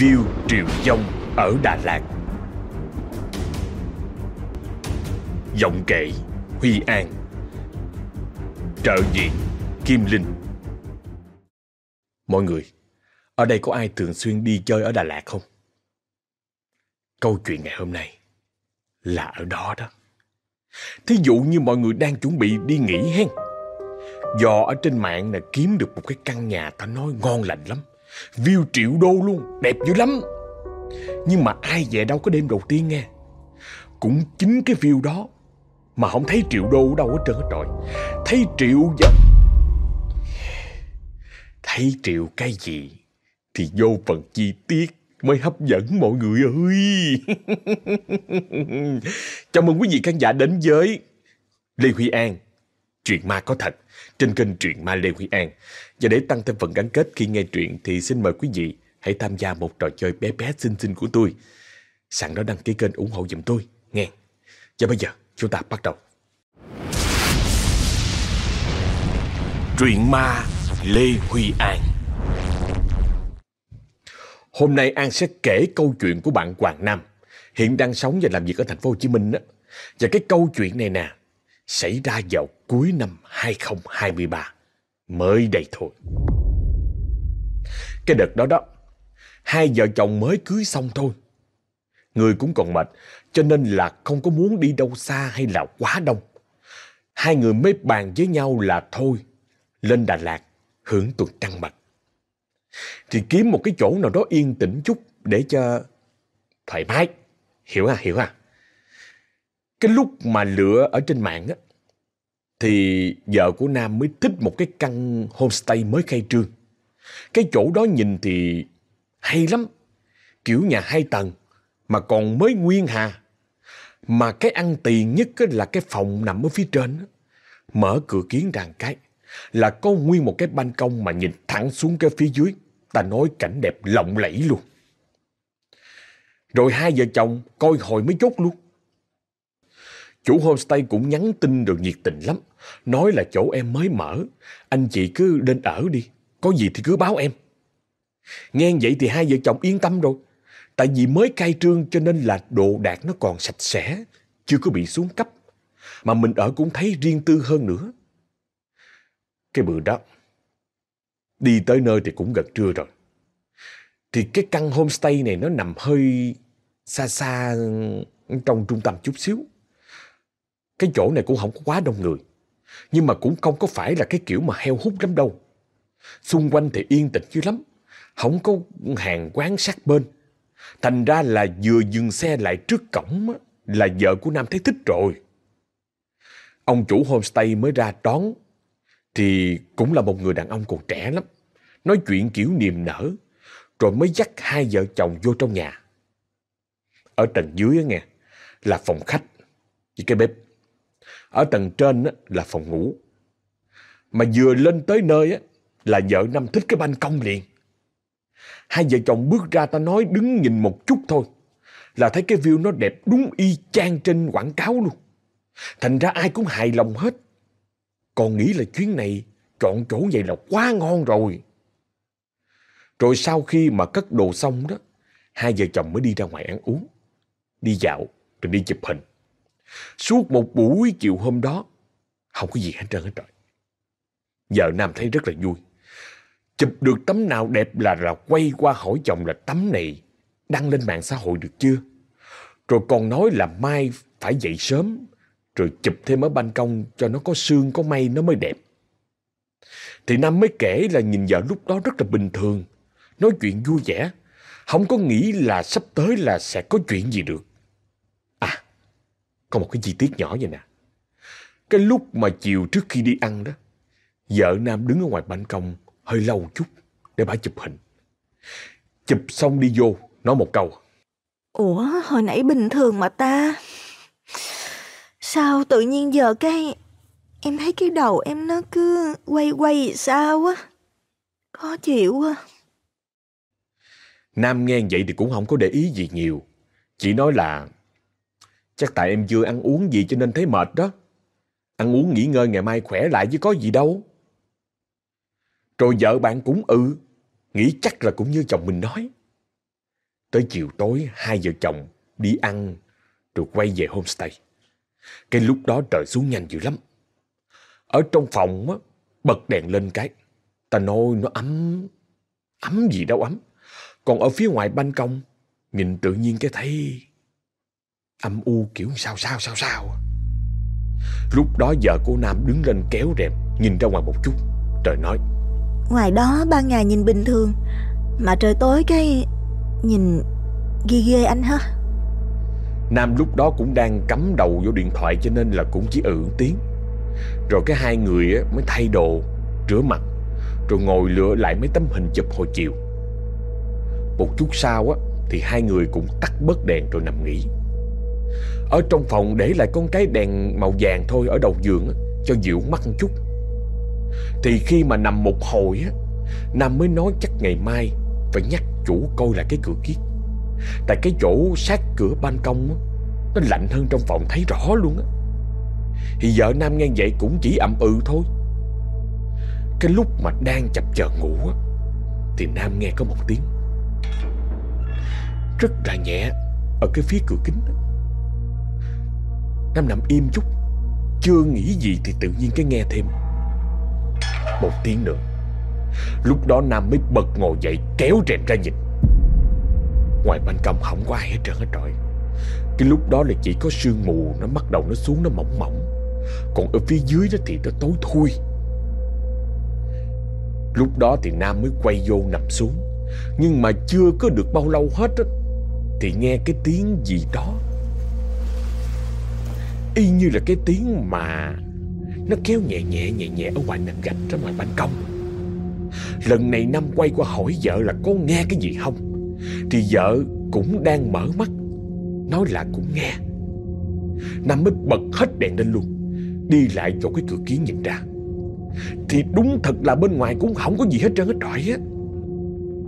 View Triệu Dông ở Đà Lạt Giọng Kệ Huy An Trợ diện Kim Linh Mọi người, ở đây có ai thường xuyên đi chơi ở Đà Lạt không? Câu chuyện ngày hôm nay là ở đó đó. Thí dụ như mọi người đang chuẩn bị đi nghỉ hen. Do ở trên mạng là kiếm được một cái căn nhà ta nói ngon lành lắm. View triệu đô luôn, đẹp dữ lắm. Nhưng mà ai về đâu có đêm đầu tiên nghe. Cũng chính cái view đó mà không thấy triệu đô đâu hết trơn hết rồi. Thấy triệu giờ... Thấy triệu cái gì thì vô phần chi tiết mới hấp dẫn mọi người ơi. Chào mừng quý vị khán giả đến với Lê Huy An, Chuyện ma có thật trên kênh Truyện ma Lê Huy An. Và để tăng thêm phần gắn kết khi nghe truyện thì xin mời quý vị hãy tham gia một trò chơi bé bé xinh xinh của tôi. Sẵn đó đăng ký kênh ủng hộ giùm tôi, nghe. Và bây giờ chúng ta bắt đầu. Truyện ma Lê Huy An Hôm nay An sẽ kể câu chuyện của bạn Hoàng Nam, hiện đang sống và làm việc ở thành phố Hồ Chí Minh đó. Và cái câu chuyện này nè, xảy ra vào cuối năm 2023, mới đây thôi. Cái đợt đó đó, hai vợ chồng mới cưới xong thôi. Người cũng còn mệt, cho nên là không có muốn đi đâu xa hay là quá đông. Hai người mới bàn với nhau là thôi, lên Đà Lạt hưởng tuần trăng mật thì kiếm một cái chỗ nào đó yên tĩnh chút để cho thoải mái. Hiểu à, hiểu à. Cái lúc mà lựa ở trên mạng á, thì vợ của Nam mới thích một cái căn homestay mới khai trương. Cái chỗ đó nhìn thì hay lắm. Kiểu nhà hai tầng, mà còn mới nguyên hà. Mà cái ăn tiền nhất là cái phòng nằm ở phía trên. Mở cửa kiến đàn cái, là có nguyên một cái ban công mà nhìn thẳng xuống cái phía dưới. Ta nói cảnh đẹp lộng lẫy luôn. Rồi hai vợ chồng coi hồi mới chốt luôn. Chủ homestay cũng nhắn tin được nhiệt tình lắm. Nói là chỗ em mới mở. Anh chị cứ lên ở đi. Có gì thì cứ báo em. Nghe vậy thì hai vợ chồng yên tâm rồi. Tại vì mới khai trương cho nên là đồ đạc nó còn sạch sẽ. Chưa có bị xuống cấp. Mà mình ở cũng thấy riêng tư hơn nữa. Cái bữa đó, đi tới nơi thì cũng gần trưa rồi. Thì cái căn homestay này nó nằm hơi xa xa trong trung tâm chút xíu. Cái chỗ này cũng không có quá đông người. Nhưng mà cũng không có phải là cái kiểu mà heo hút lắm đâu. Xung quanh thì yên tĩnh dữ lắm. Không có hàng quán sát bên. Thành ra là vừa dừng xe lại trước cổng là vợ của Nam thấy thích rồi. Ông chủ homestay mới ra đón thì cũng là một người đàn ông còn trẻ lắm. Nói chuyện kiểu niềm nở, rồi mới dắt hai vợ chồng vô trong nhà. Ở tầng dưới á nghe, là phòng khách với cái bếp. Ở tầng trên á, là phòng ngủ. Mà vừa lên tới nơi á, là vợ Năm thích cái ban công liền. Hai vợ chồng bước ra ta nói đứng nhìn một chút thôi. Là thấy cái view nó đẹp đúng y chang trên quảng cáo luôn. Thành ra ai cũng hài lòng hết. Còn nghĩ là chuyến này chọn chỗ vậy là quá ngon rồi. Rồi sau khi mà cất đồ xong đó, hai vợ chồng mới đi ra ngoài ăn uống, đi dạo rồi đi chụp hình. Suốt một buổi chiều hôm đó, không có gì hết trơn hết trời. Vợ Nam thấy rất là vui. Chụp được tấm nào đẹp là là quay qua hỏi chồng là tấm này đăng lên mạng xã hội được chưa? Rồi còn nói là mai phải dậy sớm rồi chụp thêm ở ban công cho nó có sương có mây nó mới đẹp. Thì Nam mới kể là nhìn vợ lúc đó rất là bình thường, nói chuyện vui vẻ, không có nghĩ là sắp tới là sẽ có chuyện gì được. Có một cái chi tiết nhỏ vậy nè. Cái lúc mà chiều trước khi đi ăn đó, vợ Nam đứng ở ngoài ban công hơi lâu chút để bà chụp hình. Chụp xong đi vô, nói một câu. Ủa, hồi nãy bình thường mà ta... Sao tự nhiên giờ cái em thấy cái đầu em nó cứ quay quay sao á. Khó chịu á. Nam nghe vậy thì cũng không có để ý gì nhiều. Chỉ nói là chắc tại em chưa ăn uống gì cho nên thấy mệt đó. Ăn uống nghỉ ngơi ngày mai khỏe lại chứ có gì đâu. Rồi vợ bạn cũng ừ, nghĩ chắc là cũng như chồng mình nói. Tới chiều tối hai vợ chồng đi ăn rồi quay về homestay. Cái lúc đó trời xuống nhanh dữ lắm. Ở trong phòng á, bật đèn lên cái. Ta nói nó ấm, ấm gì đâu ấm. Còn ở phía ngoài ban công, nhìn tự nhiên cái thấy âm u kiểu sao sao sao sao. Lúc đó vợ cô Nam đứng lên kéo rèm, nhìn ra ngoài một chút. Trời nói. Ngoài đó ban ngày nhìn bình thường, mà trời tối cái nhìn ghê ghê anh ha. Nam lúc đó cũng đang cắm đầu vô điện thoại cho nên là cũng chỉ ừ tiếng. Rồi cái hai người mới thay đồ, rửa mặt, rồi ngồi lựa lại mấy tấm hình chụp hồi chiều. Một chút sau á, thì hai người cũng tắt bớt đèn rồi nằm nghỉ. Ở trong phòng để lại con cái đèn màu vàng thôi ở đầu giường cho dịu mắt một chút. Thì khi mà nằm một hồi á, Nam mới nói chắc ngày mai phải nhắc chủ coi lại cái cửa kiết. Tại cái chỗ sát cửa ban công á, nó lạnh hơn trong phòng thấy rõ luôn á. Thì vợ Nam nghe vậy cũng chỉ ậm ừ thôi. Cái lúc mà đang chập chờn ngủ á, thì Nam nghe có một tiếng rất là nhẹ ở cái phía cửa kính á Nam nằm im chút. Chưa nghĩ gì thì tự nhiên cái nghe thêm. Một tiếng nữa. Lúc đó Nam mới bật ngồi dậy kéo rèm ra nhìn. Ngoài ban công không có ai hết trơn hết trọi. Cái lúc đó là chỉ có sương mù, Nó bắt đầu nó xuống, nó mỏng mỏng. Còn ở phía dưới đó thì nó tối thui. Lúc đó thì Nam mới quay vô nằm xuống. Nhưng mà chưa có được bao lâu hết á, Thì nghe cái tiếng gì đó. Y như là cái tiếng mà Nó kéo nhẹ nhẹ nhẹ nhẹ ở ngoài nền gạch ra ngoài ban công. Lần này Nam quay qua hỏi vợ là có nghe cái gì không? Thì vợ cũng đang mở mắt, Nói là cũng nghe. Nam mới bật hết đèn lên luôn, Đi lại chỗ cái cửa kiến nhìn ra. Thì đúng thật là bên ngoài cũng không có gì hết trơn, hết trọi á.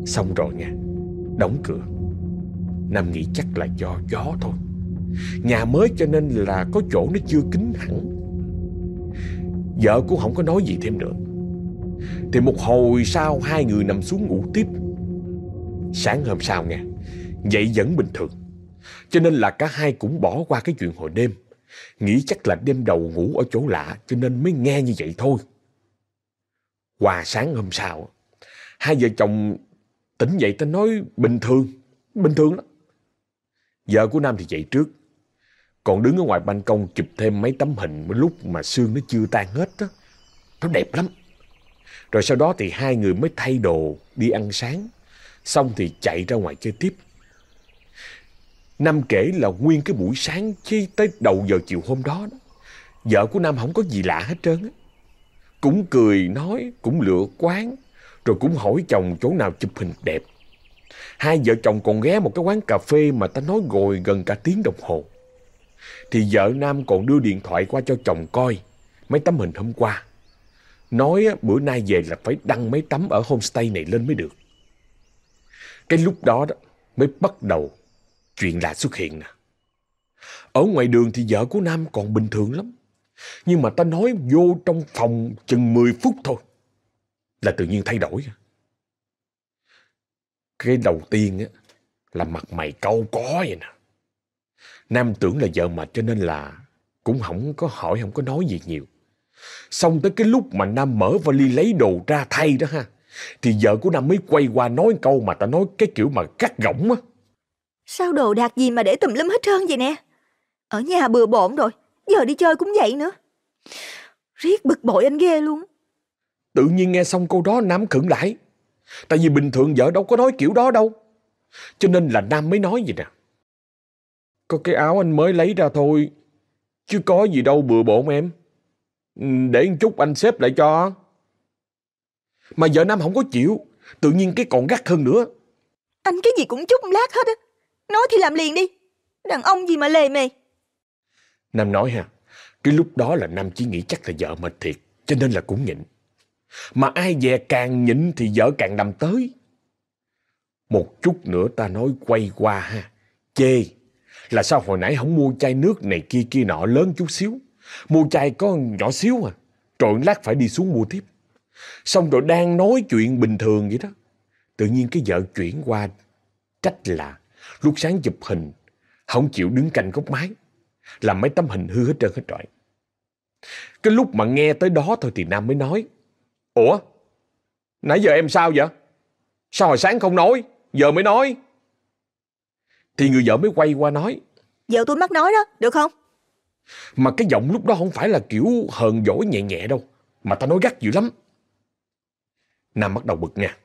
Xong rồi nha Đóng cửa. Nam nghĩ chắc là do gió thôi. Nhà mới cho nên là có chỗ nó chưa kín hẳn. Vợ cũng không có nói gì thêm nữa. Thì một hồi sau, hai người nằm xuống ngủ tiếp. Sáng hôm sau nha Dậy vẫn bình thường. Cho nên là cả hai cũng bỏ qua cái chuyện hồi đêm. Nghĩ chắc là đêm đầu ngủ ở chỗ lạ, Cho nên mới nghe như vậy thôi. Qua sáng hôm sau, Hai vợ chồng tỉnh dậy ta nói bình thường Bình thường lắm. Vợ của Nam thì dậy trước còn đứng ở ngoài ban công chụp thêm mấy tấm hình lúc mà xương nó chưa tan hết đó. Nó đẹp lắm. Rồi sau đó thì hai người mới thay đồ đi ăn sáng. Xong thì chạy ra ngoài chơi tiếp. Nam kể là nguyên cái buổi sáng chi tới đầu giờ chiều hôm đó. đó vợ của Nam không có gì lạ hết trơn á. Cũng cười nói, cũng lựa quán. Rồi cũng hỏi chồng chỗ nào chụp hình đẹp. Hai vợ chồng còn ghé một cái quán cà phê mà ta nói ngồi gần cả tiếng đồng hồ thì vợ Nam còn đưa điện thoại qua cho chồng coi mấy tấm hình hôm qua. Nói bữa nay về là phải đăng mấy tấm ở homestay này lên mới được. Cái lúc đó đó mới bắt đầu chuyện lạ xuất hiện nè. Ở ngoài đường thì vợ của Nam còn bình thường lắm. Nhưng mà ta nói vô trong phòng chừng 10 phút thôi là tự nhiên thay đổi. Cái đầu tiên á, là mặt mày câu có vậy nè. Nam tưởng là vợ mệt cho nên là cũng không có hỏi, không có nói gì nhiều. Xong tới cái lúc mà Nam mở vali lấy đồ ra thay đó ha, thì vợ của Nam mới quay qua nói câu mà ta nói cái kiểu mà cắt gỏng á. Sao đồ đạc gì mà để tùm lum hết trơn vậy nè? Ở nhà bừa bộn rồi, giờ đi chơi cũng vậy nữa. Riết bực bội anh ghê luôn. Tự nhiên nghe xong câu đó Nam khựng lại. Tại vì bình thường vợ đâu có nói kiểu đó đâu. Cho nên là Nam mới nói vậy nè. Có cái áo anh mới lấy ra thôi. Chứ có gì đâu bừa bộn em. Ừ, để một chút anh xếp lại cho. Mà vợ Nam không có chịu. Tự nhiên cái còn gắt hơn nữa. Anh cái gì cũng chút lát hết á. Nói thì làm liền đi. Đàn ông gì mà lề mề. Nam nói ha. Cái lúc đó là Nam chỉ nghĩ chắc là vợ mệt thiệt. Cho nên là cũng nhịn. Mà ai dè càng nhịn thì vợ càng nằm tới. Một chút nữa ta nói quay qua ha. Chê là sao hồi nãy không mua chai nước này kia kia nọ lớn chút xíu. Mua chai có nhỏ xíu à. Rồi lát phải đi xuống mua tiếp. Xong rồi đang nói chuyện bình thường vậy đó. Tự nhiên cái vợ chuyển qua trách là Lúc sáng chụp hình, không chịu đứng cạnh góc máy Làm mấy tấm hình hư hết trơn hết trọi. Cái lúc mà nghe tới đó thôi thì Nam mới nói. Ủa? Nãy giờ em sao vậy? Sao hồi sáng không nói? Giờ mới nói. Thì người vợ mới quay qua nói. Vợ tôi mắc nói đó, được không? Mà cái giọng lúc đó không phải là kiểu hờn dỗi nhẹ nhẹ đâu. Mà ta nói gắt dữ lắm. Nam bắt đầu bực nha.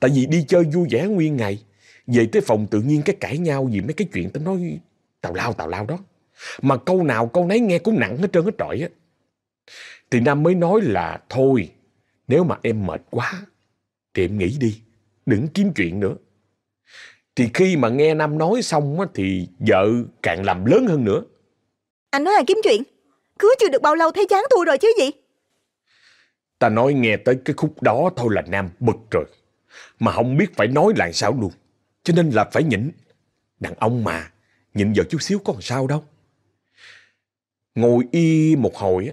Tại vì đi chơi vui vẻ nguyên ngày. Về tới phòng tự nhiên cái cãi nhau vì mấy cái chuyện ta nói tào lao tào lao đó. Mà câu nào câu nấy nghe cũng nặng hết trơn hết trọi á. Thì Nam mới nói là thôi, nếu mà em mệt quá, thì em nghỉ đi, đừng kiếm chuyện nữa. Thì khi mà nghe Nam nói xong á, thì vợ càng làm lớn hơn nữa. Anh nói là kiếm chuyện. Cưới chưa được bao lâu thấy chán tôi rồi chứ gì? Ta nói nghe tới cái khúc đó thôi là Nam bực rồi. Mà không biết phải nói lại sao luôn. Cho nên là phải nhịn. Đàn ông mà, nhịn vợ chút xíu có làm sao đâu. Ngồi y một hồi á,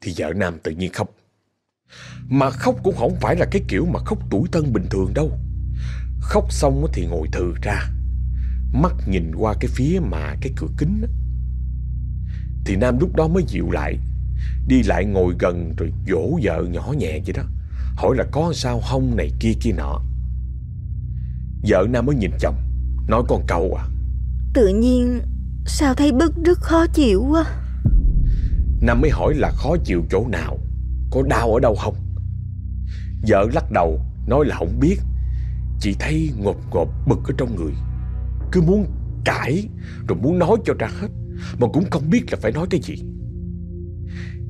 thì vợ Nam tự nhiên khóc. Mà khóc cũng không phải là cái kiểu mà khóc tuổi thân bình thường đâu. Khóc xong thì ngồi thừ ra, mắt nhìn qua cái phía mà cái cửa kính á. Thì Nam lúc đó mới dịu lại, đi lại ngồi gần rồi dỗ vợ nhỏ nhẹ vậy đó. Hỏi là có sao không này kia kia nọ. Vợ Nam mới nhìn chồng, nói con câu à. Tự nhiên sao thấy bức rất khó chịu quá. Nam mới hỏi là khó chịu chỗ nào, có đau ở đâu không? Vợ lắc đầu, nói là không biết. Chị thấy ngột ngột bực ở trong người. Cứ muốn cãi, rồi muốn nói cho ra hết, mà cũng không biết là phải nói cái gì.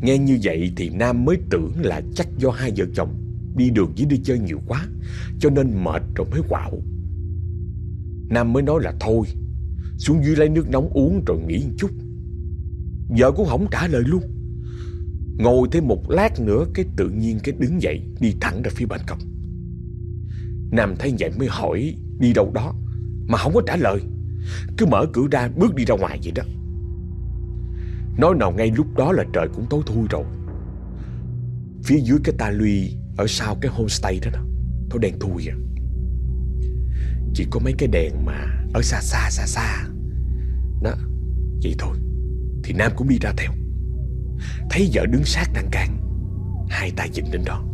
Nghe như vậy thì Nam mới tưởng là chắc do hai vợ chồng đi đường với đi chơi nhiều quá, cho nên mệt rồi mới quạo. Nam mới nói là thôi, xuống dưới lấy nước nóng uống rồi nghỉ một chút. Vợ cũng không trả lời luôn. Ngồi thêm một lát nữa cái tự nhiên cái đứng dậy đi thẳng ra phía ban công. Nam thấy vậy mới hỏi đi đâu đó mà không có trả lời. Cứ mở cửa ra bước đi ra ngoài vậy đó. Nói nào ngay lúc đó là trời cũng tối thui rồi. Phía dưới cái ta luy ở sau cái homestay đó nè nó đèn thui à. Chỉ có mấy cái đèn mà ở xa xa xa xa. Đó, vậy thôi. Thì Nam cũng đi ra theo Thấy vợ đứng sát lan can Hai tay dịnh lên đó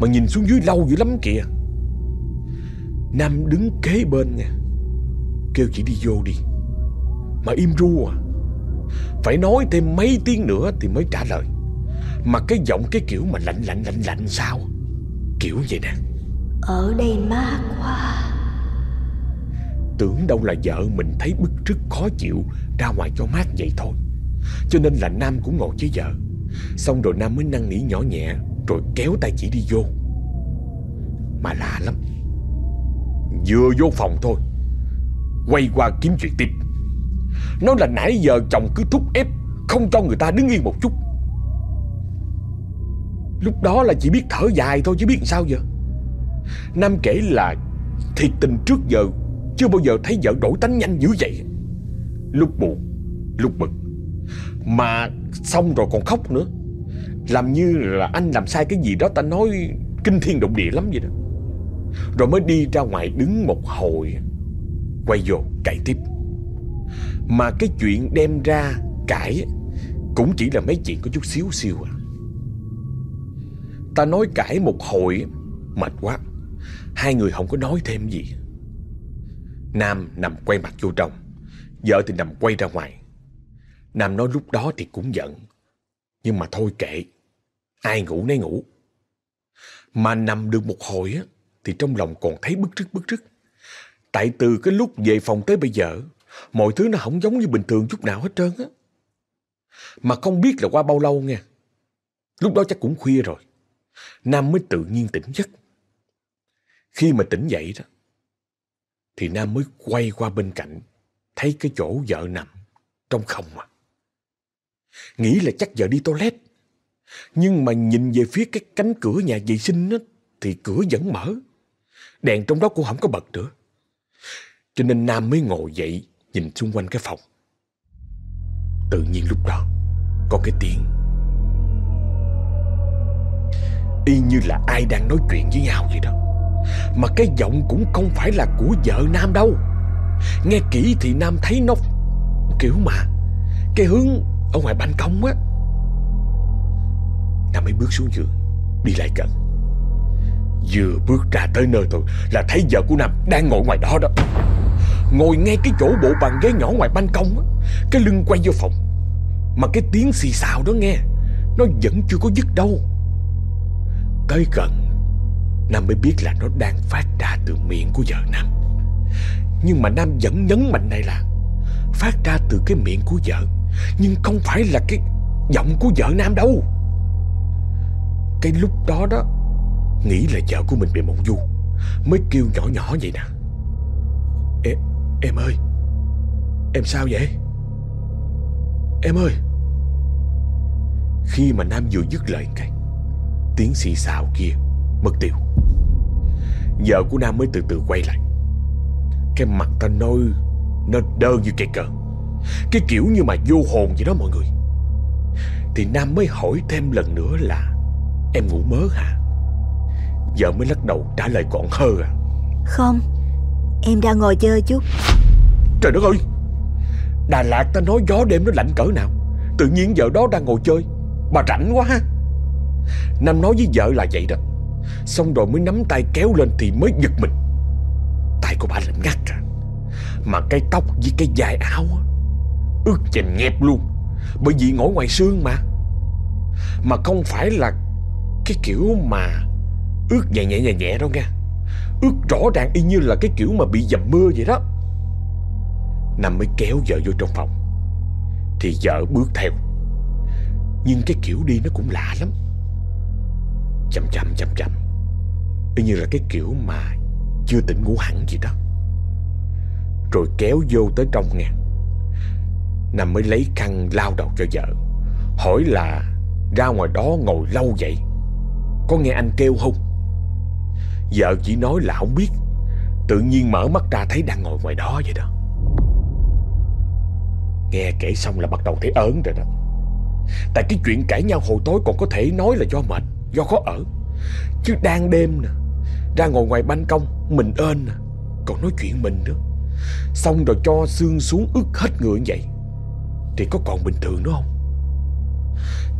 Mà nhìn xuống dưới lâu dữ lắm kìa Nam đứng kế bên nha Kêu chị đi vô đi. Mà im ru à. Phải nói thêm mấy tiếng nữa Thì mới trả lời. Mà cái giọng cái kiểu mà lạnh lạnh lạnh lạnh sao? Kiểu vậy nè. Ở đây mát quá. Tưởng đâu là vợ mình thấy bức rứt khó chịu Ra ngoài cho mát vậy thôi. Cho nên là Nam cũng ngồi với vợ. Xong rồi Nam mới năn nỉ nhỏ nhẹ Rồi kéo tay chị đi vô. Mà lạ lắm Vừa vô phòng thôi. Quay qua kiếm chuyện tiếp. Nói là nãy giờ chồng cứ thúc ép, Không cho người ta đứng yên một chút. Lúc đó là chỉ biết thở dài thôi chứ biết sao giờ. Nam kể là Thiệt tình trước giờ Chưa bao giờ thấy vợ đổi tánh nhanh dữ vậy. Lúc buồn, Lúc bực. Mà xong rồi còn khóc nữa. Làm như là anh làm sai cái gì đó, Ta nói kinh thiên động địa lắm vậy đó. Rồi mới đi ra ngoài đứng một hồi Quay vô cãi tiếp Mà cái chuyện đem ra cãi Cũng chỉ là mấy chuyện có chút xíu xíu à Ta nói cãi một hồi Mệt quá Hai người không có nói thêm gì Nam nằm quay mặt vô trong Vợ thì nằm quay ra ngoài Nam nói lúc đó thì cũng giận. Nhưng mà thôi kệ. Ai ngủ nấy ngủ. Mà nằm được một hồi á, thì trong lòng còn thấy bức rứt bức rứt. Tại từ cái lúc về phòng tới bây giờ, mọi thứ nó không giống như bình thường chút nào hết trơn á. Mà không biết là qua bao lâu nha. Lúc đó chắc cũng khuya rồi. Nam mới tự nhiên tỉnh giấc. Khi mà tỉnh dậy đó, thì Nam mới quay qua bên cạnh, thấy cái chỗ vợ nằm, trong không à. Nghĩ là chắc vợ đi toilet. Nhưng mà nhìn về phía cái cánh cửa nhà vệ sinh á, thì cửa vẫn mở. Đèn trong đó cũng không có bật nữa. Cho nên Nam mới ngồi dậy, nhìn xung quanh cái phòng. Tự nhiên lúc đó, có cái tiếng y như là ai đang nói chuyện với nhau vậy đó. Mà cái giọng cũng không phải là của vợ Nam đâu. Nghe kỹ thì Nam thấy nó Kiểu mà Cái hướng ở ngoài ban công á Nam mới bước xuống giường, Đi lại gần Vừa bước ra tới nơi thôi Là thấy vợ của Nam đang ngồi ngoài đó đó. Ngồi ngay cái chỗ bộ bàn ghế nhỏ ngoài ban công á, Cái lưng quay vô phòng. Mà cái tiếng xì xào đó nghe, Nó vẫn chưa có dứt đâu. Tới gần, Nam mới biết là nó đang phát ra từ miệng của vợ Nam. Nhưng mà Nam vẫn nhấn mạnh này là Phát ra từ cái miệng của vợ, Nhưng không phải là cái giọng của vợ Nam đâu. Cái lúc đó đó Nghĩ là vợ của mình bị mộng du Mới kêu nhỏ nhỏ vậy nè. Em, em ơi Em sao vậy? Em ơi. Khi mà Nam vừa dứt lời cái Tiếng xì xào kia Mất tiêu. Vợ của Nam mới từ từ quay lại. Cái mặt ta nôi Nó đơ như cây cờ. Cái kiểu như mà vô hồn vậy đó mọi người. Thì Nam mới hỏi thêm lần nữa là Em ngủ mớ hả? Vợ mới lắc đầu trả lời còn hơ à. Không Em đang ngồi chơi chút. Trời đất ơi! Đà Lạt ta nói gió đêm nó lạnh cỡ nào. Tự nhiên vợ đó đang ngồi chơi. Bà rảnh quá ha. Nam nói với vợ là vậy đó. Xong rồi mới nắm tay kéo lên thì mới giật mình. Tay của bà lạnh ngắt ra Mà cái tóc với cái dài áo á, Ướt chèn nhẹp luôn. Bởi vì ngồi ngoài xương mà. Mà không phải là Cái kiểu mà Ướt nhẹ nhẹ nhẹ nhẹ đâu nghe, Ướt rõ ràng y như là cái kiểu mà bị dầm mưa vậy đó. Nam mới kéo vợ vô trong phòng. Thì vợ bước theo. Nhưng cái kiểu đi nó cũng lạ lắm. Chậm chậm chậm chậm. Y như là cái kiểu mà Chưa tỉnh ngủ hẳn gì đó. Rồi kéo vô tới trong nghe. Nam mới lấy khăn lao đầu cho vợ. Hỏi là Ra ngoài đó ngồi lâu vậy? Có nghe anh kêu không? Vợ chỉ nói là không biết. Tự nhiên mở mắt ra thấy đang ngồi ngoài đó vậy đó. Nghe kể xong là bắt đầu thấy ớn rồi đó. Tại cái chuyện cãi nhau hồi tối còn có thể nói là do mệt, Do khó ở. Chứ đang đêm nè, Ra ngồi ngoài ban công, Mình ên nè Còn nói chuyện mình nữa. Xong rồi cho xương xuống ướt hết người vậy. Thì có còn bình thường nữa không?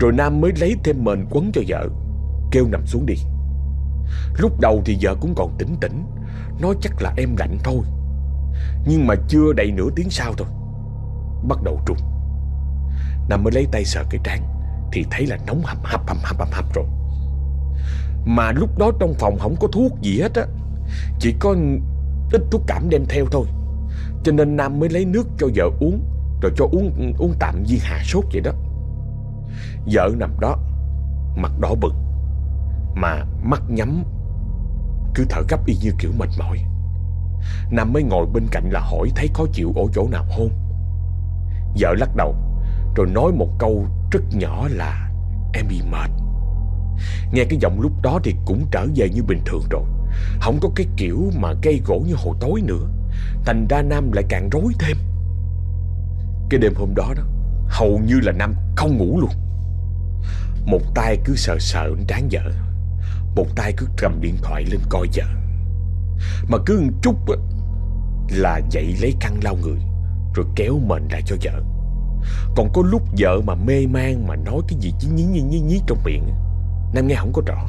Rồi Nam mới lấy thêm mền quấn cho vợ, Kêu nằm xuống đi. Lúc đầu thì vợ cũng còn tỉnh tỉnh, Nói chắc là em lạnh thôi. Nhưng mà chưa đầy nửa tiếng sau thôi, Bắt đầu trùng. Nam mới lấy tay sờ cái trán, Thì thấy là nóng hầm hập hầm hập hầm hập rồi. Mà lúc đó trong phòng không có thuốc gì hết á, Chỉ có ít thuốc cảm đem theo thôi. Cho nên Nam mới lấy nước cho vợ uống, Rồi cho uống uống tạm viên hạ sốt vậy đó. Vợ nằm đó, Mặt đỏ bừng. Mà mắt nhắm. Cứ thở gấp y như kiểu mệt mỏi. Nam mới ngồi bên cạnh là hỏi thấy khó chịu ở chỗ nào không? Vợ lắc đầu, Rồi nói một câu rất nhỏ là, Em bị mệt. Nghe cái giọng lúc đó thì cũng trở về như bình thường rồi. Không có cái kiểu mà gây gỗ như hồi tối nữa. Thành ra Nam lại càng rối thêm. Cái đêm hôm đó đó, Hầu như là Nam không ngủ luôn. Một tay cứ sợ sợ trán vợ. Một tay cứ cầm điện thoại lên coi vợ Mà cứ một chút Là dậy lấy khăn lau người, Rồi kéo mình lại cho vợ. Còn có lúc vợ mà mê man Mà nói cái gì chứ nhí nhí nhí nhí trong miệng, Nam nghe không có rõ.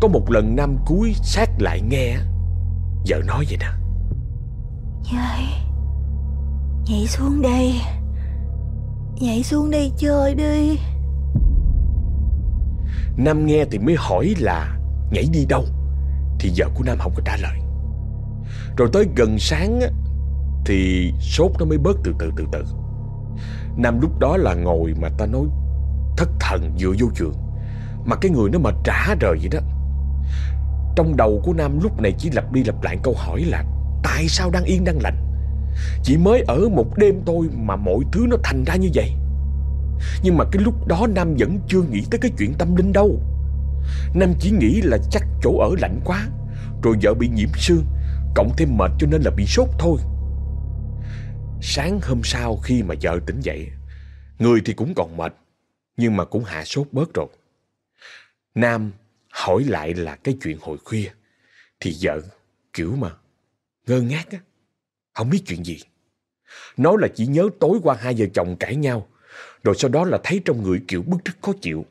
Có một lần Nam cuối sát lại nghe Vợ nói vậy nè Nhảy Nhảy xuống đây Nhảy xuống đây chơi đi. Nam nghe thì mới hỏi là Nhảy đi đâu? Thì vợ của Nam không có trả lời. Rồi tới gần sáng á, Thì sốt nó mới bớt từ từ từ từ. Nam lúc đó là ngồi mà ta nói Thất thần dựa vô giường. Mà cái người nó mà trả rời vậy đó. Trong đầu của Nam lúc này chỉ lặp đi lặp lại câu hỏi là Tại sao đang yên đang lành? Chỉ mới ở một đêm thôi Mà mọi thứ nó thành ra như vậy. Nhưng mà cái lúc đó Nam vẫn chưa nghĩ tới cái chuyện tâm linh đâu Nam chỉ nghĩ là chắc chỗ ở lạnh quá, Rồi vợ bị nhiễm sương, Cộng thêm mệt cho nên là bị sốt thôi Sáng hôm sau khi mà vợ tỉnh dậy, Người thì cũng còn mệt, Nhưng mà cũng hạ sốt bớt rồi Nam hỏi lại là cái chuyện hồi khuya, Thì vợ kiểu mà ngơ ngác á, Không biết chuyện gì. Nói là chỉ nhớ tối qua hai vợ chồng cãi nhau. Rồi sau đó là thấy trong người kiểu bức rất khó chịu.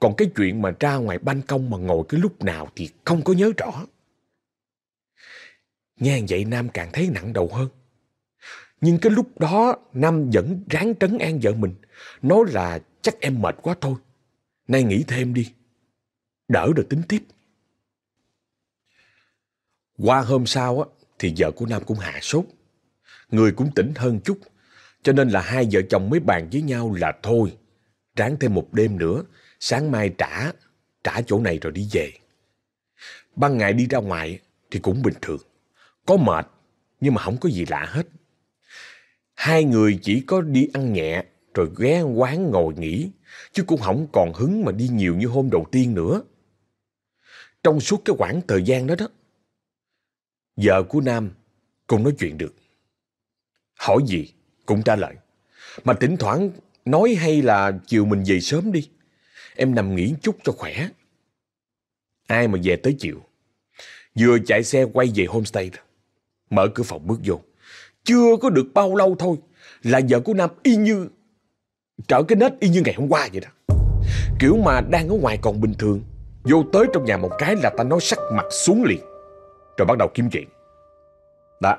Còn cái chuyện mà ra ngoài ban công mà ngồi cái lúc nào thì không có nhớ rõ. Nghe vậy Nam càng thấy nặng đầu hơn. Nhưng cái lúc đó Nam vẫn ráng trấn an vợ mình. Nói là chắc em mệt quá thôi. Nay nghỉ thêm đi. Đỡ rồi tính tiếp. Qua hôm sau á, thì vợ của Nam cũng hạ sốt. Người cũng tỉnh hơn chút. Cho nên là hai vợ chồng mới bàn với nhau là thôi. Ráng thêm một đêm nữa. Sáng mai trả, trả chỗ này rồi đi về. Ban ngày đi ra ngoài thì cũng bình thường. Có mệt, nhưng mà không có gì lạ hết. Hai người chỉ có đi ăn nhẹ, rồi ghé quán ngồi nghỉ, chứ cũng không còn hứng mà đi nhiều như hôm đầu tiên nữa. Trong suốt cái khoảng thời gian đó đó, vợ của Nam cũng nói chuyện được. Hỏi gì cũng trả lời. Mà thỉnh thoảng nói hay là chiều mình về sớm đi. Em nằm nghỉ chút cho khỏe. Ai mà về tới chiều. Vừa chạy xe quay về homestay. Mở cửa phòng bước vô. Chưa có được bao lâu thôi, là vợ của Nam y như trở cái nết y như ngày hôm qua vậy đó. Kiểu mà đang ở ngoài còn bình thường. Vô tới trong nhà một cái là ta nói sắc mặt xuống liền. Rồi bắt đầu kiếm chuyện. Đó.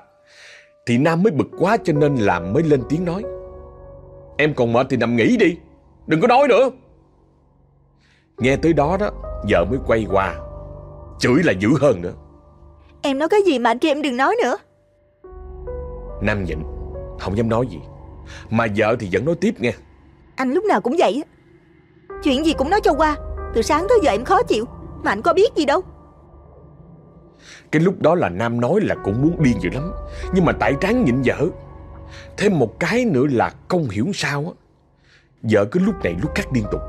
Thì Nam mới bực quá cho nên là mới lên tiếng nói. Em còn mệt thì nằm nghỉ đi. Đừng có nói nữa. Nghe tới đó đó, vợ mới quay qua. Chửi là dữ hơn nữa. Em nói cái gì mà anh kêu em đừng nói nữa Nam nhịn Không dám nói gì Mà vợ thì vẫn nói tiếp nghe Anh lúc nào cũng vậy Chuyện gì cũng nói cho qua Từ sáng tới giờ em khó chịu Mà anh có biết gì đâu cái lúc đó là Nam nói là cũng muốn điên dữ lắm. Nhưng mà tại tráng nhịn vợ Thêm một cái nữa là không hiểu sao á. Vợ cứ lúc này lúc khác liên tục.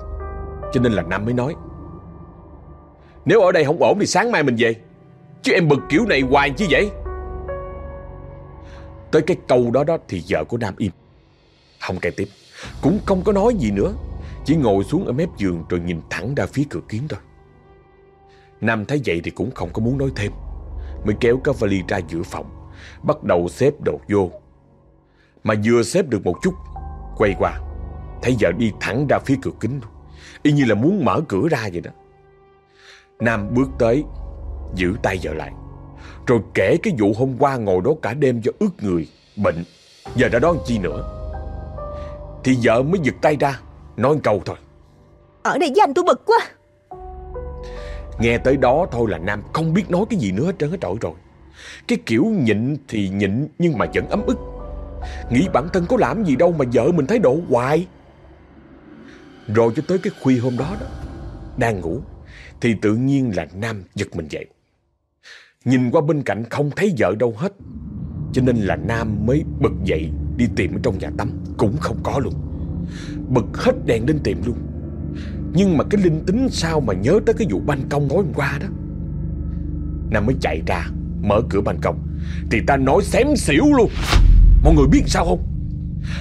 Cho nên là Nam mới nói, Nếu ở đây không ổn thì sáng mai mình về. Chứ em bực kiểu này hoài chứ vậy. Tới cái câu đó đó thì vợ của Nam im. Không kể tiếp. Cũng không có nói gì nữa. Chỉ ngồi xuống ở mép giường rồi nhìn thẳng ra phía cửa kiến thôi. Nam thấy vậy thì cũng không có muốn nói thêm. Mới kéo cái vali ra giữa phòng, Bắt đầu xếp đồ vô. Mà vừa xếp được một chút, Quay qua, Thấy vợ đi thẳng ra phía cửa kính luôn. Y như là muốn mở cửa ra vậy đó. Nam bước tới, Giữ tay vợ lại. Rồi kể cái vụ hôm qua ngồi đó cả đêm cho ướt người, Bệnh. Giờ đã đón chi nữa? Thì vợ mới giật tay ra, Nói câu thôi. Ở đây với anh tôi bực quá. Nghe tới đó thôi là Nam không biết nói cái gì nữa hết trơn hết trội rồi Cái kiểu nhịn thì nhịn nhưng mà vẫn ấm ức. Nghĩ bản thân có làm gì đâu mà vợ mình thái độ hoài. Rồi cho tới cái khuya hôm đó đó, Đang ngủ, Thì tự nhiên là Nam giật mình dậy. Nhìn qua bên cạnh không thấy vợ đâu hết, Cho nên là Nam mới bật dậy Đi tìm ở trong nhà tắm, Cũng không có luôn. Bật hết đèn lên tìm luôn. Nhưng mà cái linh tính sao mà nhớ tới cái vụ ban công tối hôm qua đó? Nam mới chạy ra, Mở cửa ban công. Thì ta nói xém xỉu luôn. Mọi người biết sao không?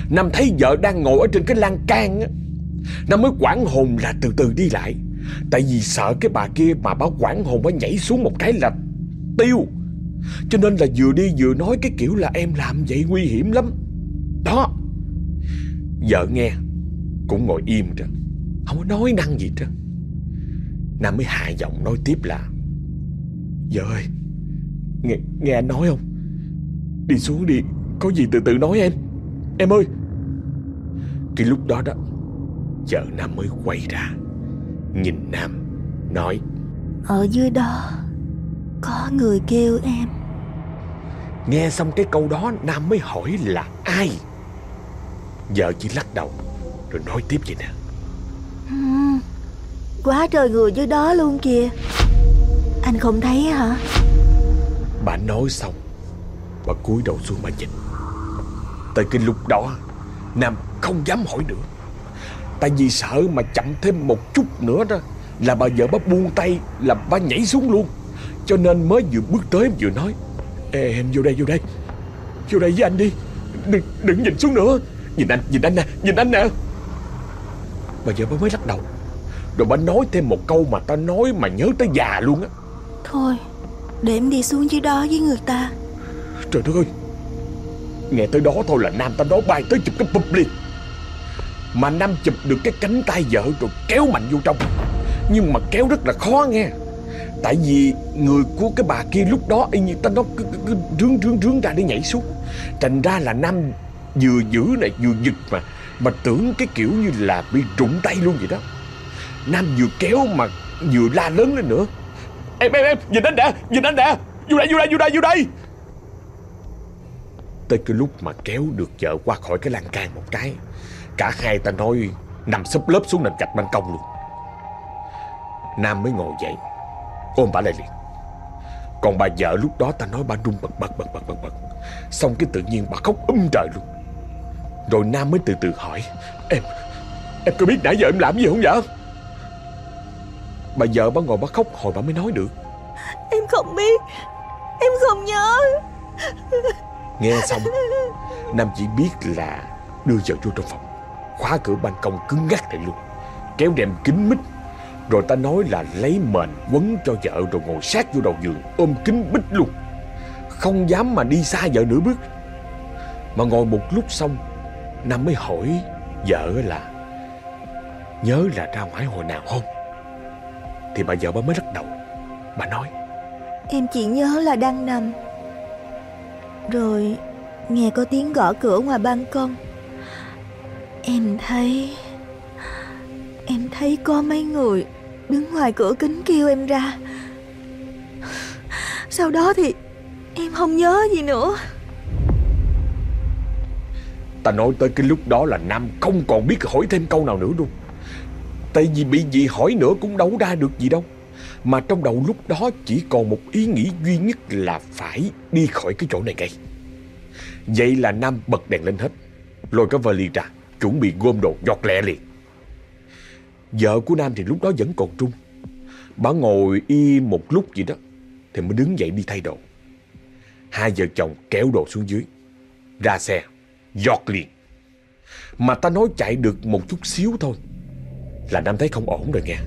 Nam thấy vợ đang ngồi ở trên cái lan can á. Nam mới quảng hồn là từ từ đi lại. Tại vì sợ cái bà kia mà báo quảng hồn bà nhảy xuống một cái là tiêu. Cho nên là vừa đi vừa nói cái kiểu là em làm vậy nguy hiểm lắm. Đó. Vợ nghe, Cũng ngồi im rồi không có nói năng gì trơn. Nam mới hạ giọng nói tiếp là Vợ ơi Nghe, nghe anh nói không? Đi xuống đi Có gì từ từ nói em. Em ơi. Cái lúc đó đó Vợ Nam mới quay ra Nhìn Nam Nói Ở dưới đó Có người kêu em. Nghe xong cái câu đó Nam mới hỏi là ai. Vợ chỉ lắc đầu Rồi nói tiếp vậy nè À, quá trời người dưới đó luôn kìa. Anh không thấy hả? Bà nói xong Bà cúi đầu xuống bà nhìn. Tới cái lúc đó Nam không dám hỏi nữa. Tại vì sợ mà chậm thêm một chút nữa đó Là bà vợ bác buông tay Là bà nhảy xuống luôn. Cho nên mới vừa bước tới vừa nói Ê em vô đây vô đây. Vô đây với anh đi. Đừng, đừng nhìn xuống nữa. Nhìn anh, nhìn anh nè, nhìn anh nè. Bà vợ bà mới lắc đầu. Rồi bà nói thêm một câu mà ta nói mà nhớ tới già luôn á. Thôi Để em đi xuống dưới đó với người ta. Trời đất ơi Nghe tới đó thôi là Nam ta nói bay tới chụp cái bụp liền. Mà Nam chụp được cái cánh tay vợ rồi kéo mạnh vô trong. Nhưng mà kéo rất là khó nghe. Tại vì người của cái bà kia lúc đó y như ta nó cứ, cứ, cứ rướng rướng rướng ra để nhảy xuống. Thành ra là Nam vừa giữ này vừa giật mà mà tưởng cái kiểu như là bị trụng tay luôn vậy đó. Nam vừa kéo mà vừa la lớn lên nữa. Em em em, nhìn anh đã nhìn anh đã Vô đây vô đây vô đây vô đây. Tới cái lúc mà kéo được vợ qua khỏi cái lan can một cái, Cả hai ta nói nằm sấp lớp xuống nền gạch ban công luôn. Nam mới ngồi dậy, Ôm bà lại liền Còn bà vợ lúc đó ta nói bà run bật bật bật bật bật bật. Xong cái tự nhiên bà khóc um trời luôn. Rồi Nam mới từ từ hỏi Em Em có biết nãy giờ em làm gì không vậy? Bà vợ bà ngồi bà khóc hồi bà mới nói được. Em không biết Em không nhớ. Nghe xong Nam chỉ biết là đưa vợ vô trong phòng. Khóa cửa ban công cứng ngắt lại luôn Kéo rèm kín mít. Rồi ta nói là lấy mền quấn cho vợ Rồi ngồi sát vô đầu giường ôm kín mít luôn. Không dám mà đi xa vợ nửa bước. Mà ngồi một lúc xong Nam mới hỏi vợ là, Nhớ là ra ngoài hồi nào không? Thì bà vợ bà mới lắc đầu. Bà nói, Em chỉ nhớ là đang nằm. Rồi nghe có tiếng gõ cửa ngoài ban công. Em thấy Em thấy có mấy người Đứng ngoài cửa kính kêu em ra. Sau đó thì Em không nhớ gì nữa. Ta nói tới cái lúc đó là Nam không còn biết hỏi thêm câu nào nữa luôn. Tại vì bị gì hỏi nữa cũng đâu ra được gì đâu. Mà trong đầu lúc đó chỉ còn một ý nghĩ duy nhất là phải đi khỏi cái chỗ này ngay. Vậy là Nam bật đèn lên hết, Lôi cái vali ra, Chuẩn bị gom đồ giọt lẹ liền. Vợ của Nam thì lúc đó vẫn còn trung. Bà ngồi y một lúc gì đó, Thì mới đứng dậy đi thay đồ. Hai vợ chồng kéo đồ xuống dưới, Ra xe. Giọt liền. Mà ta nói chạy được một chút xíu thôi Là Nam thấy không ổn rồi nghe,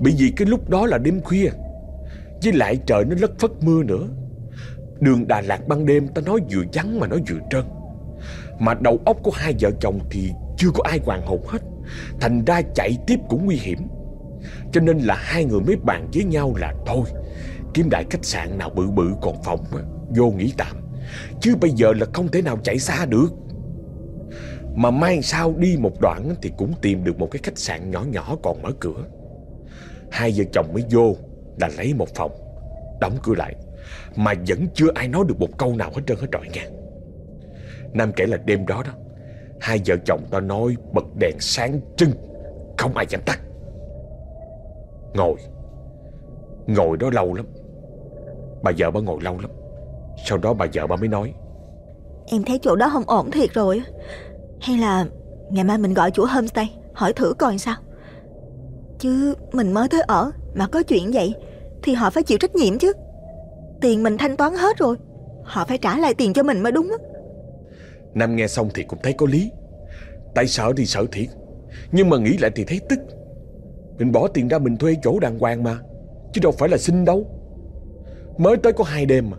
Bởi vì cái lúc đó là đêm khuya Với lại trời nó lất phất mưa nữa. Đường Đà Lạt ban đêm ta nói vừa vắng mà nó vừa trơn. Mà đầu óc của hai vợ chồng thì chưa có ai hoàn hồn hết Thành ra chạy tiếp cũng nguy hiểm. Cho nên là hai người mới bàn với nhau là Thôi kiếm đại khách sạn nào bự bự còn phòng Vô nghỉ tạm. Chứ bây giờ là không thể nào chạy xa được. Mà mai sau đi một đoạn Thì cũng tìm được một cái khách sạn nhỏ nhỏ còn mở cửa. Hai vợ chồng mới vô Là lấy một phòng, Đóng cửa lại, Mà vẫn chưa ai nói được một câu nào hết trơn, hết trọi nha Nam kể là đêm đó đó, Hai vợ chồng ta nói bật đèn sáng trưng, Không ai dám tắt. Ngồi Ngồi đó lâu lắm. Bà vợ bà ngồi lâu lắm. Sau đó bà vợ bà mới nói. Em thấy chỗ đó không ổn thiệt rồi Hay là ngày mai mình gọi chủ homestay Hỏi thử coi sao. Chứ mình mới tới ở Mà có chuyện vậy Thì họ phải chịu trách nhiệm chứ. Tiền mình thanh toán hết rồi Họ phải trả lại tiền cho mình mới đúng á. Nam nghe xong thì cũng thấy có lý. Tại sợ thì sợ thiệt Nhưng mà nghĩ lại thì thấy tức. Mình bỏ tiền ra mình thuê chỗ đàng hoàng mà Chứ đâu phải là xin đâu. Mới tới có hai đêm mà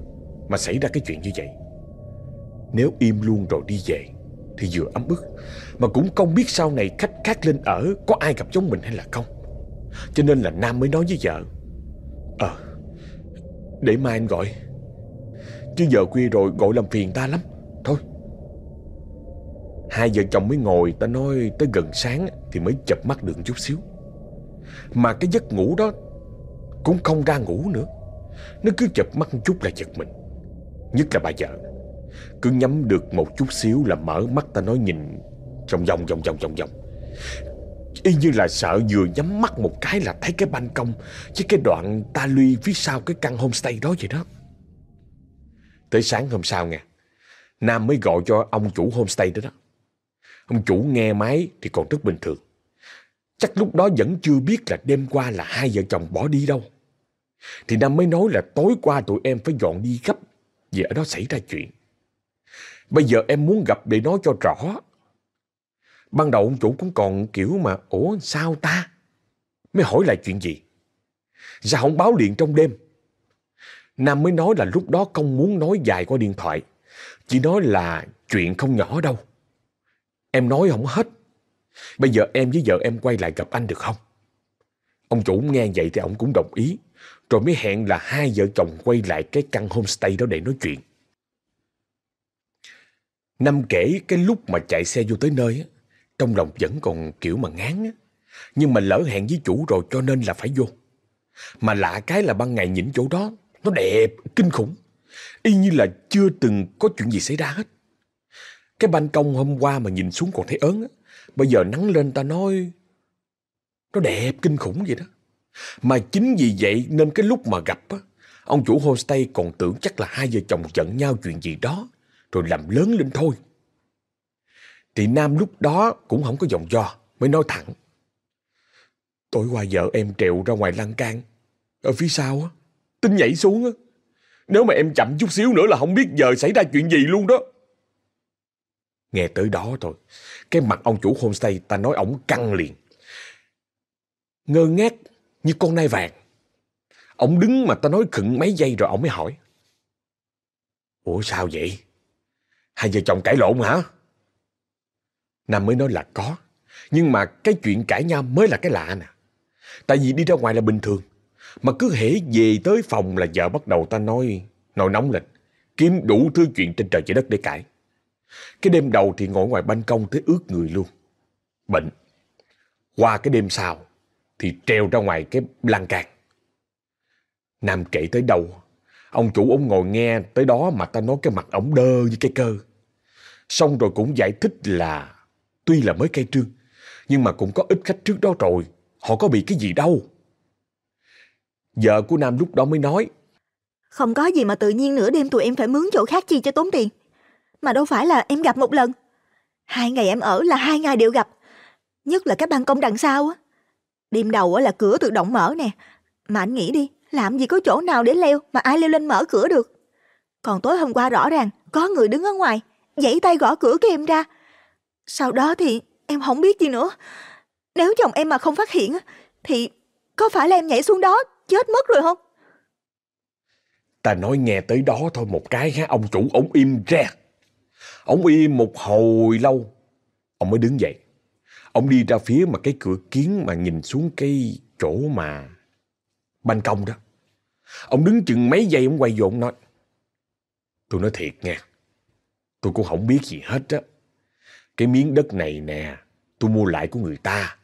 mà xảy ra cái chuyện như vậy. Nếu im luôn rồi đi về, Thì vừa ấm ức, Mà cũng không biết sau này khách khác lên ở Có ai gặp giống mình hay là không. Cho nên là Nam mới nói với vợ Ờ Để mai anh gọi. Chứ giờ khuya rồi gọi làm phiền ta lắm. Thôi. Hai vợ chồng mới ngồi, Ta nói tới gần sáng Thì mới chập mắt được chút xíu. Mà cái giấc ngủ đó Cũng không ra ngủ nữa. Nó cứ chập mắt chút là giật mình. Nhất là bà vợ. Cứ nhắm được một chút xíu là mở mắt ta nói nhìn. Trong vòng vòng vòng vòng vòng. Y như là sợ vừa nhắm mắt một cái là thấy cái ban công Với cái đoạn ta luy phía sau cái căn homestay đó vậy đó. Tới sáng hôm sau nha Nam mới gọi cho ông chủ homestay đó đó. Ông chủ nghe máy thì còn rất bình thường. Chắc lúc đó vẫn chưa biết là đêm qua là hai vợ chồng bỏ đi đâu. Thì Nam mới nói là tối qua tụi em phải dọn đi gấp vì ở đó xảy ra chuyện. Bây giờ em muốn gặp để nói cho rõ. Ban đầu ông chủ cũng còn kiểu mà, Ủa, sao ta? Mới hỏi lại chuyện gì? Sao không báo liền trong đêm? Nam mới nói là lúc đó không muốn nói dài qua điện thoại. Chỉ nói là chuyện không nhỏ đâu. Em nói không hết. Bây giờ em với vợ em quay lại gặp anh được không? Ông chủ nghe vậy thì ông cũng đồng ý. Rồi mới hẹn là hai vợ chồng quay lại cái căn homestay đó để nói chuyện. Năm kể cái lúc mà chạy xe vô tới nơi, trong lòng vẫn còn kiểu mà ngán. Nhưng mà lỡ hẹn với chủ rồi cho nên là phải vô. Mà lạ cái là ban ngày nhìn chỗ đó, nó đẹp, kinh khủng. Y như là chưa từng có chuyện gì xảy ra hết. Cái ban công hôm qua mà nhìn xuống còn thấy ớn Bây giờ nắng lên ta nói nó đẹp kinh khủng vậy đó. Mà chính vì vậy nên cái lúc mà gặp á Ông chủ homestay còn tưởng chắc là hai vợ chồng giận nhau chuyện gì đó Rồi làm lớn lên thôi. Thì Nam lúc đó cũng không có dòng do Mới nói thẳng. Tối qua vợ em trèo ra ngoài lan can Ở phía sau á Tính nhảy xuống á. Nếu mà em chậm chút xíu nữa là không biết giờ xảy ra chuyện gì luôn đó. Nghe tới đó thôi, cái mặt ông chủ homestay ta nói ổng căng liền. Ngơ ngác như con nai vàng. Ông đứng mà ta nói khựng mấy giây rồi ông mới hỏi. Ủa sao vậy? Hai vợ chồng cãi lộn hả? Nam mới nói là có. Nhưng mà cái chuyện cãi nhau mới là cái lạ nè. Tại vì đi ra ngoài là bình thường. Mà cứ hễ về tới phòng là vợ bắt đầu ta nói nồi nóng lên. Kiếm đủ thứ chuyện trên trời dưới đất để cãi. Cái đêm đầu thì ngồi ngoài ban công tới ướt người luôn. Bệnh. Qua cái đêm sau thì treo ra ngoài cái lan can. Nam kể tới đâu, ông chủ ông ngồi nghe tới đó mà ta nói cái mặt ổng đơ như cái cơ. Xong rồi cũng giải thích là tuy là mới cây trương, nhưng mà cũng có ít khách trước đó rồi, họ có bị cái gì đâu. Vợ của Nam lúc đó mới nói Không có gì mà tự nhiên nửa đêm tụi em phải mướn chỗ khác chi cho tốn tiền. Mà đâu phải là em gặp một lần. Hai ngày em ở là hai ngày đều gặp. Nhất là cái ban công đằng sau á. Đêm đầu là cửa tự động mở nè. Mà anh nghĩ đi, làm gì có chỗ nào để leo mà ai leo lên mở cửa được. Còn tối hôm qua rõ ràng có người đứng ở ngoài, giãy tay gõ cửa kêu em ra. Sau đó thì em không biết gì nữa. Nếu chồng em mà không phát hiện thì có phải là em nhảy xuống đó chết mất rồi không? Ta nói nghe tới đó thôi một cái ha, ông chủ ông im ra. Ông im một hồi lâu, ông mới đứng dậy. Ông đi ra phía mà cái cửa kiến mà nhìn xuống cái chỗ mà ban công đó. Ông đứng chừng mấy giây ông quay vô ông nói. Tôi nói thiệt nha, tôi cũng không biết gì hết á. Cái miếng đất này nè, tôi mua lại của người ta,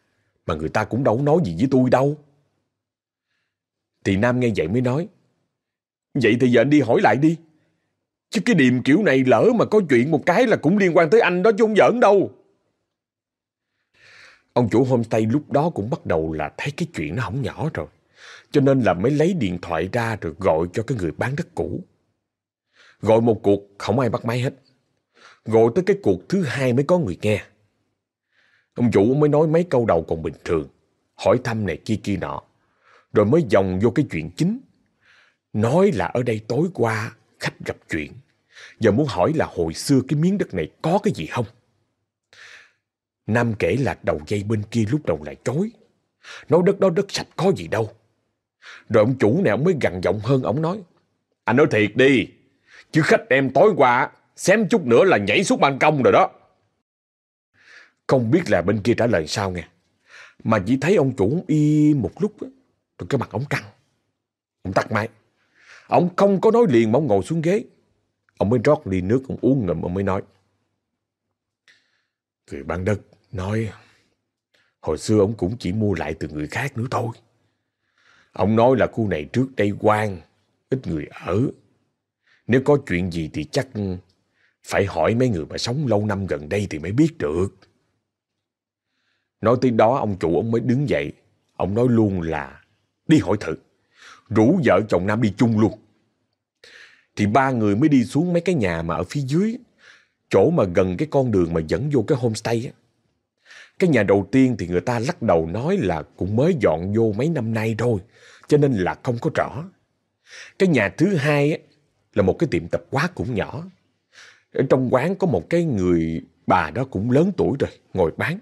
mà người ta cũng đâu nói gì với tôi đâu. Thì Nam nghe vậy mới nói, Vậy thì giờ anh đi hỏi lại đi. Chứ cái điềm kiểu này lỡ mà có chuyện một cái là cũng liên quan tới anh đó chứ không giỡn đâu. Ông chủ homestay lúc đó cũng bắt đầu là thấy cái chuyện nó không nhỏ rồi. Cho nên là mới lấy điện thoại ra rồi gọi cho cái người bán đất cũ. Gọi một cuộc, không ai bắt máy hết. Gọi tới cái cuộc thứ hai mới có người nghe. Ông chủ mới nói mấy câu đầu còn bình thường. Hỏi thăm này kia kia nọ. Rồi mới dòng vô cái chuyện chính. Nói là ở đây tối qua khách gặp chuyện. Giờ muốn hỏi là hồi xưa cái miếng đất này có cái gì không? Nam kể là đầu dây bên kia lúc đầu lại chối. Nói đất đó đất sạch có gì đâu. Rồi ông chủ này ông mới gằn giọng hơn, ông nói. Anh nói thiệt đi. Chứ khách em tối qua xém chút nữa là nhảy xuống ban công rồi đó. Không biết là bên kia trả lời sao nghe. Mà chỉ thấy ông chủ y một lúc rồi cái mặt ông căng. Ông tắt máy. Ông không có nói liền mà ông ngồi xuống ghế. Ông mới rót ly nước, ông uống ngậm ông mới nói. Người bán đất nói hồi xưa ông cũng chỉ mua lại từ người khác nữa thôi. Ông nói là khu này trước đây quan, ít người ở. Nếu có chuyện gì thì chắc phải hỏi mấy người mà sống lâu năm gần đây thì mới biết được. Nói tới đó ông chủ ông mới đứng dậy. Ông nói luôn là đi hỏi thử. Rủ vợ chồng Nam đi chung luôn. Thì ba người mới đi xuống mấy cái nhà mà ở phía dưới, chỗ mà gần cái con đường mà dẫn vô cái homestay á. Cái nhà đầu tiên thì người ta lắc đầu nói là cũng mới dọn vô mấy năm nay thôi, cho nên là không có rõ. Cái nhà thứ hai á, là một cái tiệm tạp hóa cũng nhỏ. Ở trong quán có một cái người bà đó cũng lớn tuổi rồi, ngồi bán.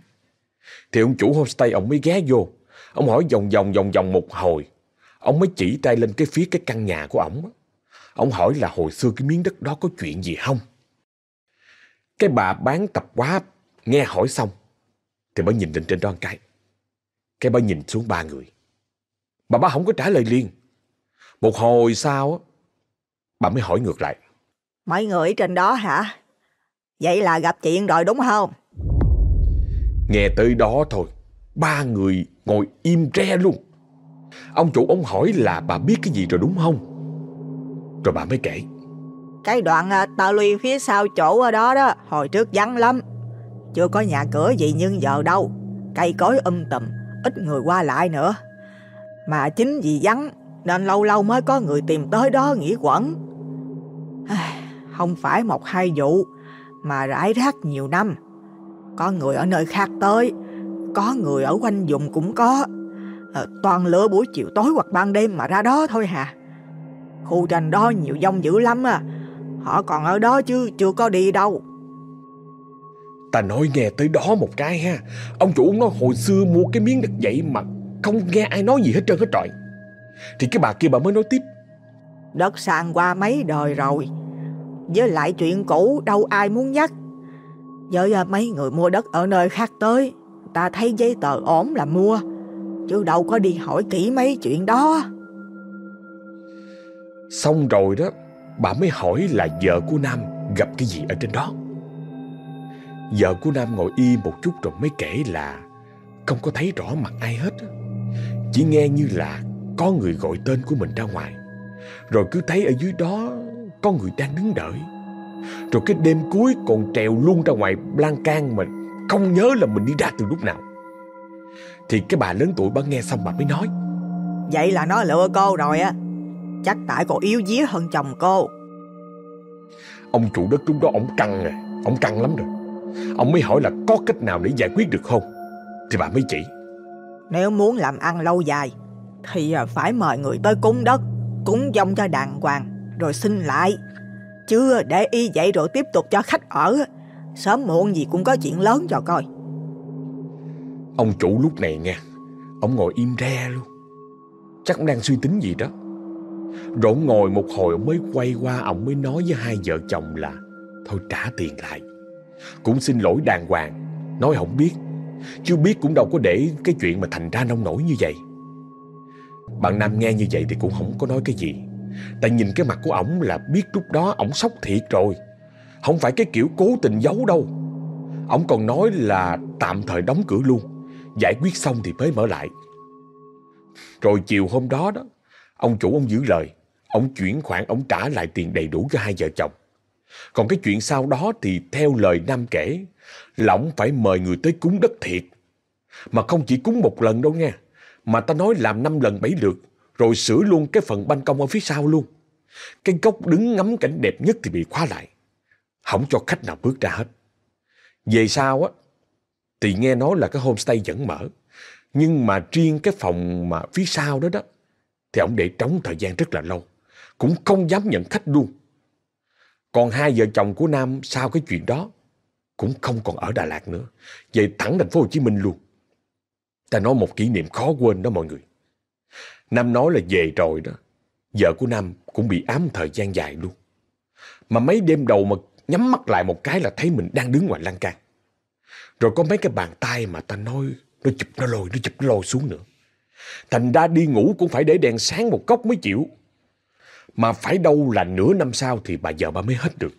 Thì ông chủ homestay ông mới ghé vô, ông hỏi vòng vòng vòng vòng một hồi, ông mới chỉ tay lên cái phía cái căn nhà của ổng. Ông hỏi là hồi xưa cái miếng đất đó có chuyện gì không? Cái bà bán tập quá nghe hỏi xong thì bà nhìn lên trên đó một cái. Cái bà nhìn xuống ba người. Bà bà không có trả lời liền. Một hồi sau á, bà mới hỏi ngược lại. Mấy người trên đó hả? Vậy là gặp chuyện rồi đúng không? Nghe tới đó thôi, ba người ngồi im re luôn. Ông chủ ông hỏi là bà biết cái gì rồi đúng không? Rồi bà mới kể. Cái đoạn tà luy phía sau chỗ ở đó đó, hồi trước vắng lắm. Chưa có nhà cửa gì nhưng giờ đâu. Cây cối um tùm, ít người qua lại nữa. Mà chính vì vắng nên lâu lâu mới có người tìm tới đó nghỉ quẩn. Không phải một hai vụ mà rải rác nhiều năm. Có người ở nơi khác tới, có người ở quanh vùng cũng có. À, toàn lửa buổi chiều tối hoặc ban đêm mà ra đó thôi hà Khu tranh đó nhiều dông dữ lắm à. Họ còn ở đó chứ chưa có đi đâu. Ta nói nghe tới đó một cái ha. Ông chủ nói hồi xưa mua cái miếng đất vậy mà không nghe ai nói gì hết trơn hết trọi. Thì cái bà kia bà mới nói tiếp. Đất sàn qua mấy đời rồi. Với lại chuyện cũ đâu ai muốn nhắc. Với mấy người mua đất ở nơi khác tới, ta thấy giấy tờ ổn là mua. Chứ đâu có đi hỏi kỹ mấy chuyện đó. Xong rồi đó, bà mới hỏi là vợ của Nam gặp cái gì ở trên đó. Vợ của Nam ngồi im một chút rồi mới kể là không có thấy rõ mặt ai hết. Chỉ nghe như là có người gọi tên của mình ra ngoài. Rồi cứ thấy ở dưới đó có người đang đứng đợi. Rồi cái đêm cuối còn trèo luôn ra ngoài lan can mà không nhớ là mình đi ra từ lúc nào. Thì cái bà lớn tuổi bà nghe xong bà mới nói. Vậy là nó lựa cô rồi á. Chắc tại cô yếu dí hơn chồng cô. Ông chủ đất lúc đó ông căng rồi, ông căng lắm rồi. Ông mới hỏi là có cách nào để giải quyết được không? Thì bà mới chỉ. Nếu muốn làm ăn lâu dài thì phải mời người tới cúng đất, cúng dông cho đàng hoàng, rồi xin lại. Chứ để y vậy rồi tiếp tục cho khách ở, sớm muộn gì cũng có chuyện lớn cho coi. Ông chủ lúc này nha, ông ngồi im re luôn. Chắc ông đang suy tính gì đó. Rồi ông ngồi một hồi ông mới quay qua ông mới nói với hai vợ chồng là Thôi trả tiền lại. Cũng xin lỗi đàng hoàng, nói không biết. Chứ biết cũng đâu có để cái chuyện mà thành ra nông nổi như vậy. Bạn Nam nghe như vậy thì cũng không có nói cái gì. Tại nhìn cái mặt của ổng là biết lúc đó ổng sốc thiệt rồi. Không phải cái kiểu cố tình giấu đâu. Ổng còn nói là tạm thời đóng cửa luôn. Giải quyết xong thì mới mở lại. Rồi chiều hôm đó đó Ông chủ ông giữ lời. Ông chuyển khoản ông trả lại tiền đầy đủ cho hai vợ chồng. Còn cái chuyện sau đó thì theo lời Nam kể lỏng phải mời người tới cúng đất thiệt Mà không chỉ cúng một lần đâu nha mà ta nói làm năm lần bảy lượt, rồi sửa luôn cái phần ban công ở phía sau luôn. Cái góc đứng ngắm cảnh đẹp nhất thì bị khóa lại. Không cho khách nào bước ra hết. Về sau á, thì nghe nói là cái homestay vẫn mở. Nhưng mà riêng cái phòng mà phía sau đó đó, thì ông để trống thời gian rất là lâu. Cũng không dám nhận khách luôn. Còn hai vợ chồng của Nam sau cái chuyện đó, cũng không còn ở Đà Lạt nữa. Về thẳng thành phố Hồ Chí Minh luôn. Ta nói một kỷ niệm khó quên đó mọi người. Nam nói là về rồi đó. Vợ của Nam cũng bị ám thời gian dài luôn. Mà mấy đêm đầu mà nhắm mắt lại một cái là thấy mình đang đứng ngoài lan can. Rồi có mấy cái bàn tay mà ta nói nó chụp nó lôi, nó chụp nó lôi xuống nữa. Thành ra đi ngủ cũng phải để đèn sáng một cốc mới chịu. Mà phải đâu là nửa năm sau thì bà vợ bà mới hết được.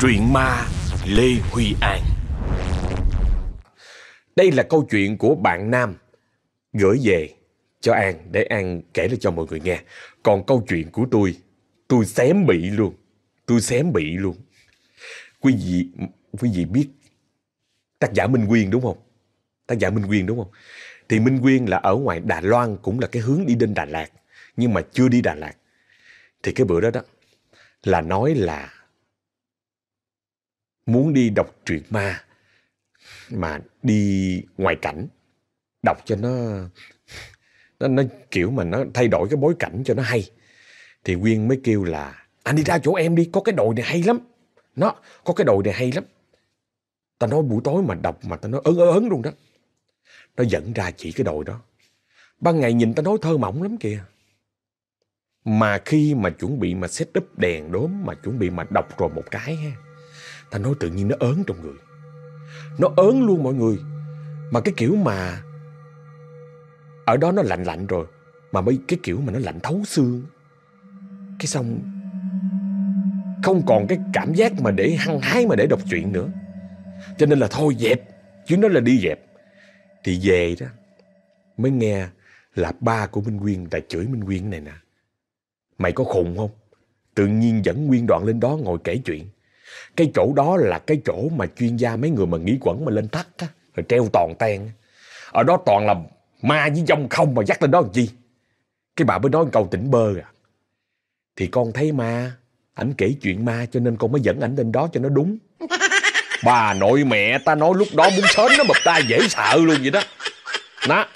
Truyện ma Lê Huy An đây là câu chuyện của bạn Nam gửi về cho An để An kể lại cho mọi người nghe. Còn câu chuyện của tôi, tôi xém bị luôn. Tôi xém bị luôn. Quý vị, quý vị biết tác giả Minh Quyên đúng không? Tác giả Minh Quyên đúng không? Thì Minh Quyên là ở ngoài Đà Loan cũng là cái hướng đi đến Đà Lạt. Nhưng mà chưa đi Đà Lạt. Thì cái bữa đó đó là nói là muốn đi đọc truyện ma mà đi ngoài cảnh đọc cho nó nó, nó kiểu mà nó thay đổi cái bối cảnh cho nó hay thì Quyên mới kêu là anh đi ra chỗ em đi có cái đồi này hay lắm nó có cái đồi này hay lắm ta nói buổi tối mà đọc mà ta nói ớn ớn luôn đó nó dẫn ra chỉ cái đồi đó. Ban ngày nhìn ta nói thơ mộng lắm kìa. Mà khi mà chuẩn bị mà set up đèn đốm, Mà chuẩn bị mà đọc rồi một cái ha Ta nói tự nhiên nó ớn trong người. Nó ớn luôn mọi người. Mà cái kiểu mà Ở đó nó lạnh lạnh rồi, Mà mấy cái kiểu mà nó lạnh thấu xương. Cái xong Không còn cái cảm giác mà để hăng hái mà để đọc truyện nữa. Cho nên là thôi dẹp, Chứ nó là đi dẹp. Thì về đó Mới nghe là ba của Minh Nguyên đã chửi Minh Nguyên này nè Mày có khùng không? Tự nhiên dẫn Nguyên đoạn lên đó ngồi kể chuyện cái chỗ đó là cái chỗ mà chuyên gia mấy người mà nghĩ quẩn mà lên thắt á, rồi treo toàn ten. Ở đó toàn là ma với dông không mà dắt lên đó làm chi. Cái bà mới nói câu tỉnh bơ à. Thì con thấy ma, ảnh kể chuyện ma cho nên con mới dẫn ảnh lên đó cho nó đúng. Bà nội mẹ ta nói lúc đó muốn sến nó bập tai dễ sợ luôn vậy đó. Nó,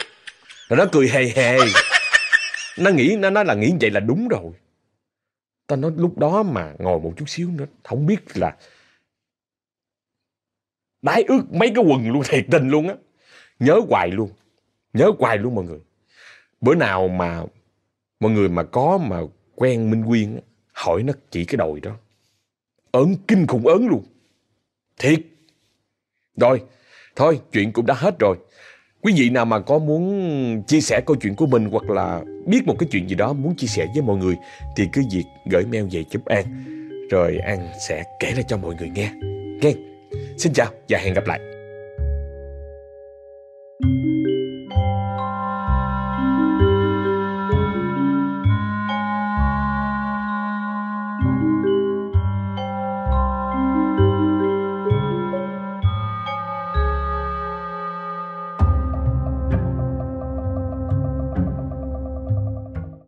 rồi nó cười hề hề. Nó nghĩ, nó nói là nghĩ vậy là đúng rồi. Ta nói lúc đó mà ngồi một chút xíu nữa, không biết là đái ướt mấy cái quần luôn, thiệt tình luôn á. Nhớ hoài luôn, nhớ hoài luôn mọi người. Bữa nào mà mọi người mà có mà quen Minh Quyên hỏi nó chỉ cái đồi đó. Ớn kinh khủng ớn luôn. Thiệt. Rồi, thôi chuyện cũng đã hết rồi. Quý vị nào mà có muốn chia sẻ câu chuyện của mình hoặc là biết một cái chuyện gì đó muốn chia sẻ với mọi người thì cứ việc gửi mail về giúp An. Rồi An sẽ kể ra cho mọi người nghe. Nghe. Xin chào và hẹn gặp lại.